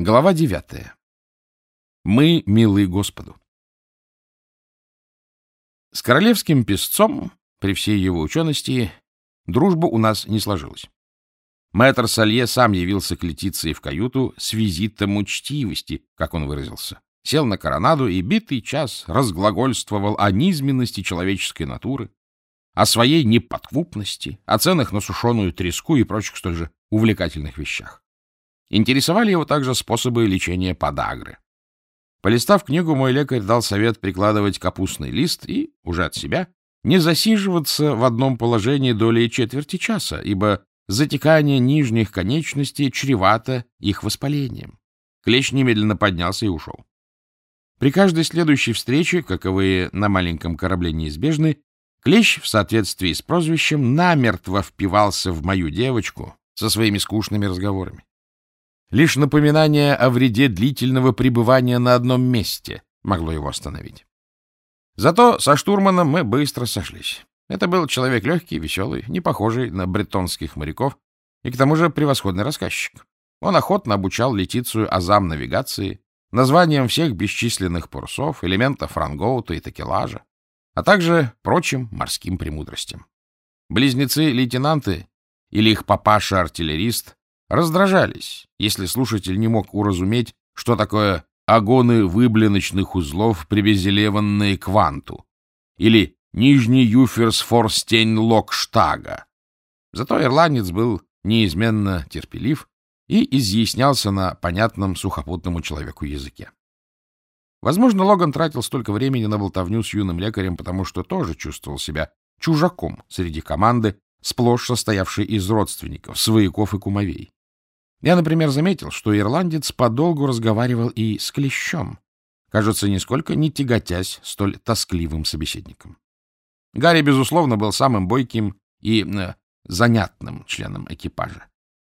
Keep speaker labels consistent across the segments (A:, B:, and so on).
A: Глава девятая. Мы милы Господу. С королевским песцом, при всей его учености, дружба у нас не сложилась. Мэтр Салье сам явился к Летиции в каюту с визитом учтивости, как он выразился. Сел на коронаду и битый час разглагольствовал о низменности человеческой натуры, о своей неподкупности, о ценах на сушеную треску и прочих столь же увлекательных вещах. Интересовали его также способы лечения подагры. Полистав книгу, мой лекарь дал совет прикладывать капустный лист и, уже от себя, не засиживаться в одном положении долей четверти часа, ибо затекание нижних конечностей чревато их воспалением. Клещ немедленно поднялся и ушел. При каждой следующей встрече, каковые на маленьком корабле неизбежны, Клещ, в соответствии с прозвищем, намертво впивался в мою девочку со своими скучными разговорами. Лишь напоминание о вреде длительного пребывания на одном месте могло его остановить. Зато со штурманом мы быстро сошлись. Это был человек легкий, веселый, не похожий на бретонских моряков и к тому же превосходный рассказчик. Он охотно обучал Летицию азам навигации, названием всех бесчисленных парусов, элементов рангоута и такелажа, а также прочим морским премудростям. Близнецы-лейтенанты или их папаша-артиллерист раздражались, если слушатель не мог уразуметь, что такое огоны выблиночных узлов, привезелеванные к ванту, или нижний юферс форстень локштага. Зато ирландец был неизменно терпелив и изъяснялся на понятном сухопутному человеку языке. Возможно, Логан тратил столько времени на болтовню с юным лекарем, потому что тоже чувствовал себя чужаком среди команды, сплошь состоявшей из родственников, свояков и кумовей. Я, например, заметил, что ирландец подолгу разговаривал и с клещом, кажется, нисколько не тяготясь столь тоскливым собеседником. Гарри, безусловно, был самым бойким и э, занятным членом экипажа.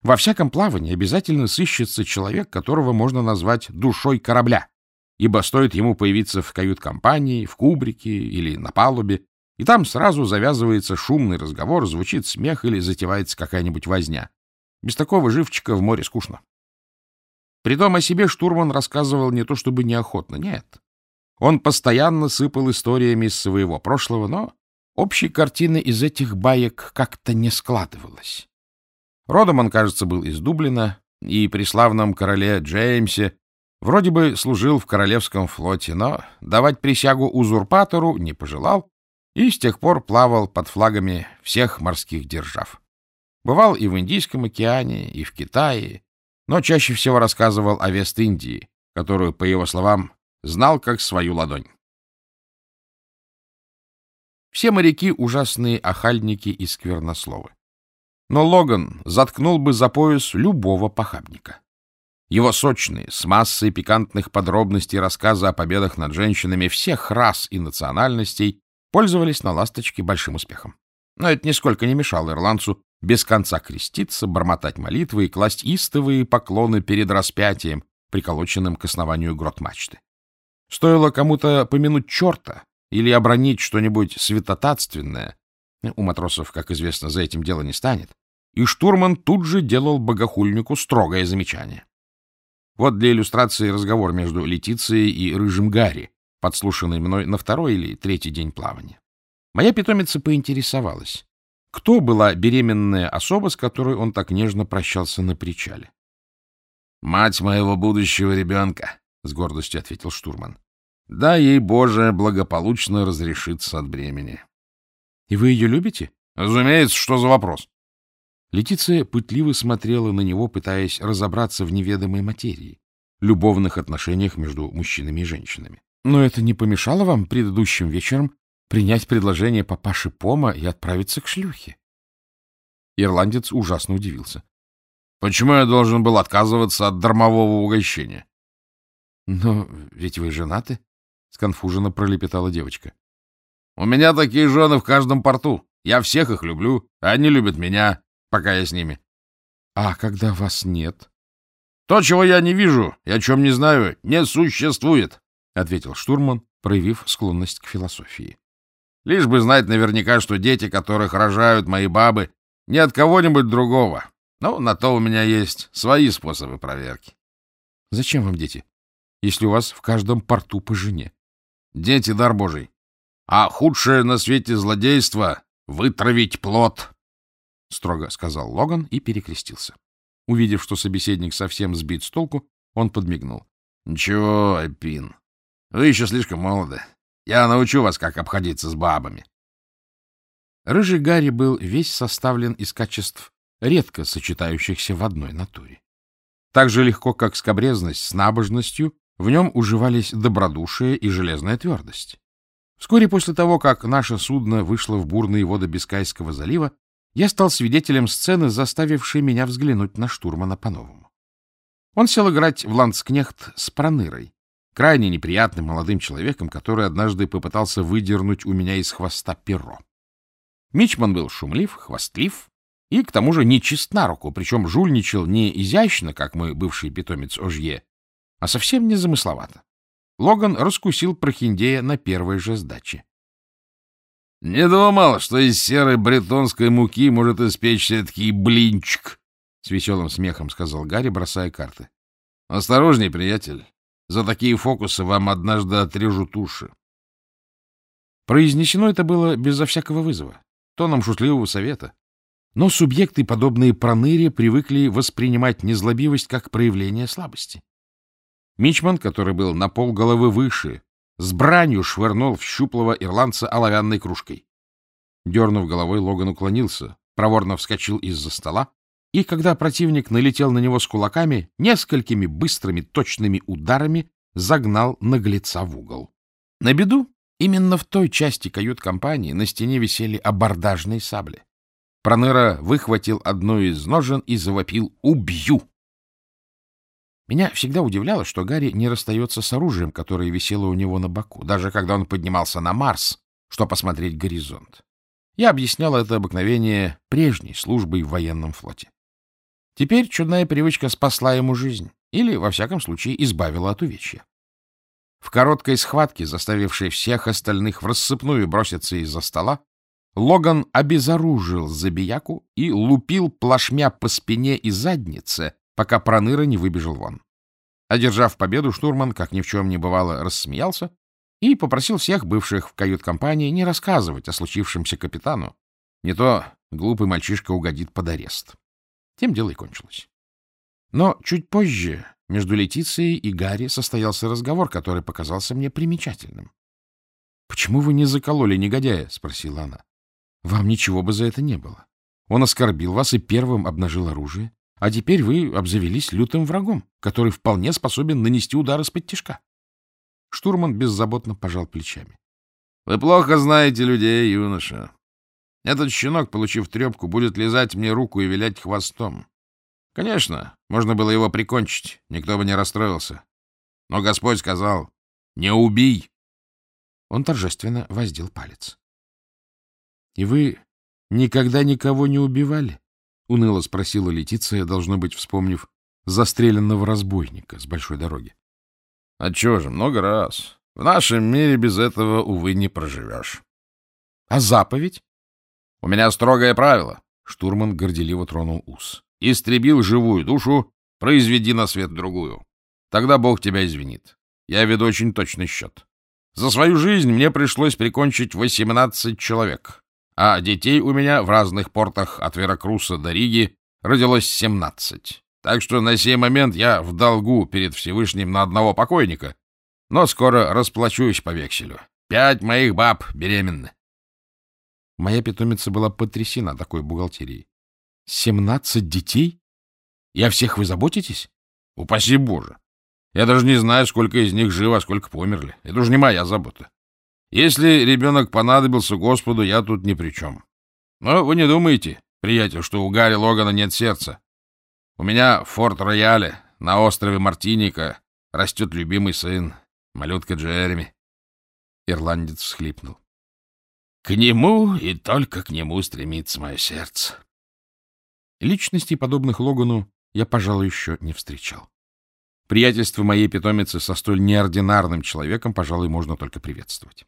A: Во всяком плавании обязательно сыщется человек, которого можно назвать душой корабля, ибо стоит ему появиться в кают-компании, в кубрике или на палубе, и там сразу завязывается шумный разговор, звучит смех или затевается какая-нибудь возня. Без такого живчика в море скучно. Притом о себе штурман рассказывал не то чтобы неохотно, нет. Он постоянно сыпал историями из своего прошлого, но общей картины из этих баек как-то не складывалось. Родом он, кажется, был из Дублина, и при славном короле Джеймсе вроде бы служил в королевском флоте, но давать присягу узурпатору не пожелал и с тех пор плавал под флагами всех морских держав. Бывал и в Индийском океане, и в Китае, но чаще всего рассказывал о Вест-Индии, которую, по его словам, знал как свою ладонь. Все моряки — ужасные охальники и сквернословы. Но Логан заткнул бы за пояс любого похабника. Его сочные, с массой пикантных подробностей рассказы о победах над женщинами всех рас и национальностей пользовались на «Ласточке» большим успехом. Но это нисколько не мешало ирландцу без конца креститься, бормотать молитвы и класть истовые поклоны перед распятием, приколоченным к основанию грот-мачты. Стоило кому-то помянуть черта или обронить что-нибудь святотатственное, у матросов, как известно, за этим дело не станет, и штурман тут же делал богохульнику строгое замечание. Вот для иллюстрации разговор между Летицией и Рыжим Гарри, подслушанный мной на второй или третий день плавания. Моя питомица поинтересовалась, кто была беременная особа, с которой он так нежно прощался на причале? — Мать моего будущего ребенка, — с гордостью ответил штурман. — Да ей, Боже, благополучно разрешиться от бремени. — И вы ее любите? — Разумеется, что за вопрос? Летиция пытливо смотрела на него, пытаясь разобраться в неведомой материи, любовных отношениях между мужчинами и женщинами. Но это не помешало вам предыдущим вечером принять предложение папаши Пома и отправиться к шлюхе. Ирландец ужасно удивился. — Почему я должен был отказываться от дармового угощения? — Но ведь вы женаты, — сконфуженно пролепетала девочка. — У меня такие жены в каждом порту. Я всех их люблю, а они любят меня, пока я с ними. — А когда вас нет? — То, чего я не вижу и о чем не знаю, не существует, — ответил штурман, проявив склонность к философии. Лишь бы знать наверняка, что дети, которых рожают мои бабы, не от кого-нибудь другого. Но на то у меня есть свои способы проверки. Зачем вам дети, если у вас в каждом порту по жене?
B: Дети — дар божий. А худшее на свете злодейство — вытравить плод, — строго сказал Логан и перекрестился.
A: Увидев, что собеседник совсем сбит с толку, он подмигнул.
B: — Ничего, Эпин, вы еще слишком молоды. Я научу вас, как обходиться с бабами.
A: Рыжий Гарри был весь составлен из качеств, редко сочетающихся в одной натуре. Так же легко, как скобрезность с набожностью, в нем уживались добродушие и железная твердость. Вскоре после того, как наше судно вышло в бурные воды Бискайского залива, я стал свидетелем сцены, заставившей меня взглянуть на штурмана по-новому. Он сел играть в ландскнехт с Пронырой, крайне неприятным молодым человеком, который однажды попытался выдернуть у меня из хвоста перо. Мичман был шумлив, хвастлив и, к тому же, нечист на руку, причем жульничал не изящно, как мой бывший питомец Ожье, а совсем незамысловато. Логан раскусил прохиндея на первой же сдаче.
B: — Не думал, что из серой бретонской муки может испечься эдакий блинчик, — с веселым смехом сказал Гарри, бросая карты. — Осторожней, приятель. За такие фокусы вам однажды отрежут уши.
A: Произнесено это было безо всякого вызова тоном шутливого совета. Но субъекты, подобные проныре, привыкли воспринимать незлобивость как проявление слабости. Мичман, который был на полголовы выше, с бранью швырнул в щуплого ирландца оловянной кружкой. Дернув головой, Логан уклонился, проворно вскочил из-за стола, и, когда противник налетел на него с кулаками, несколькими быстрыми точными ударами загнал наглеца в угол. На беду Именно в той части кают-компании на стене висели абордажные сабли. Проныра выхватил одну из ножен и завопил «Убью!». Меня всегда удивляло, что Гарри не расстается с оружием, которое висело у него на боку, даже когда он поднимался на Марс, чтобы посмотреть горизонт. Я объяснял это обыкновение прежней службой в военном флоте. Теперь чудная привычка спасла ему жизнь или, во всяком случае, избавила от увечья. В короткой схватке, заставившей всех остальных в рассыпную броситься из-за стола, Логан обезоружил забияку и лупил плашмя по спине и заднице, пока Проныра не выбежал вон. Одержав победу, штурман, как ни в чем не бывало, рассмеялся и попросил всех бывших в кают-компании не рассказывать о случившемся капитану. Не то глупый мальчишка угодит под арест. Тем дело и кончилось. Но чуть позже между Летицией и Гарри состоялся разговор, который показался мне примечательным. — Почему вы не закололи негодяя? — спросила она. — Вам ничего бы за это не было. Он оскорбил вас и первым обнажил оружие, а теперь вы обзавелись лютым врагом, который вполне способен нанести удар из-под тишка. Штурман беззаботно пожал плечами.
B: — Вы плохо знаете людей, юноша. Этот щенок, получив трепку, будет лизать мне руку и вилять хвостом. Конечно, можно было его прикончить, никто бы не расстроился. Но Господь сказал, не убий.
A: Он торжественно воздел палец. — И вы никогда никого не убивали? — уныло спросила Летиция, должно быть, вспомнив застреленного разбойника с большой дороги.
B: — Отчего же, много раз. В нашем мире без этого, увы, не проживешь.
A: — А заповедь?
B: — У меня строгое правило. Штурман горделиво тронул ус истребил живую душу, произведи на свет другую. Тогда Бог тебя извинит. Я веду очень точный счет. За свою жизнь мне пришлось прикончить 18 человек, а детей у меня в разных портах от Веракруса до Риги родилось 17. Так что на сей момент я в долгу перед Всевышним на одного покойника, но скоро расплачусь по векселю. Пять моих баб беременны.
A: Моя питомица была потрясена такой бухгалтерией. Семнадцать детей? И о всех вы заботитесь?
B: Упаси Боже! Я даже не знаю, сколько из них живо, а сколько померли. Это уже не моя забота. Если ребенок понадобился Господу, я тут ни при чем. Но вы не думаете, приятель, что у Гарри Логана нет сердца. У меня в Форт-Рояле на острове Мартиника растет любимый сын, малютка Джереми.
A: Ирландец всхлипнул.
B: К нему и только к нему стремится мое сердце.
A: Личностей, подобных Логану, я, пожалуй, еще не встречал. Приятельство моей питомицы со столь неординарным человеком, пожалуй, можно только приветствовать.